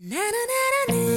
Na na na na na.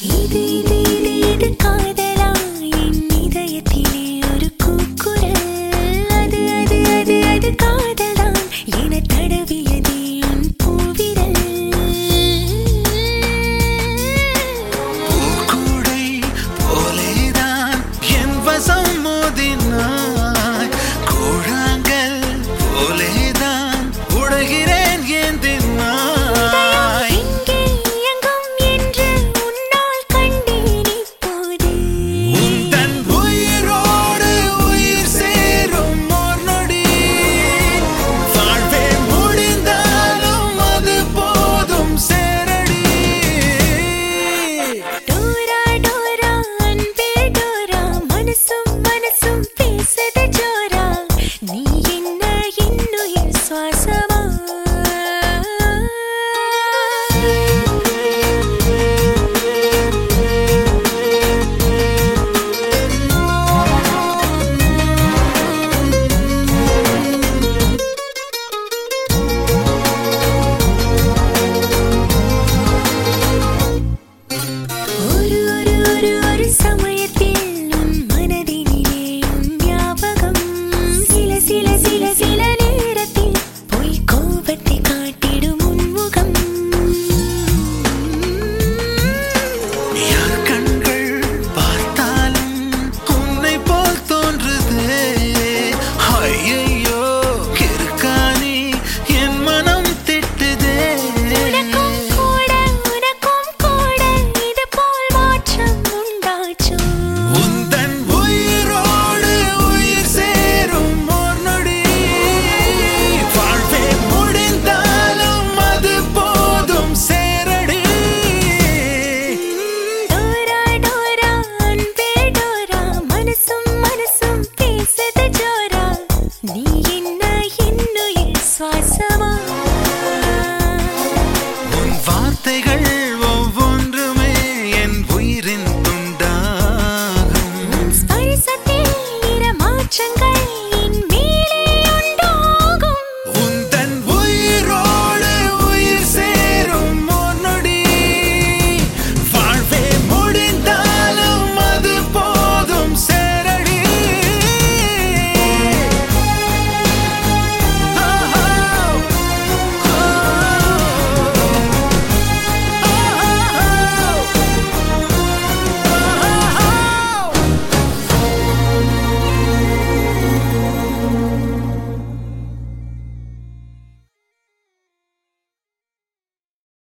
Gidin Shankar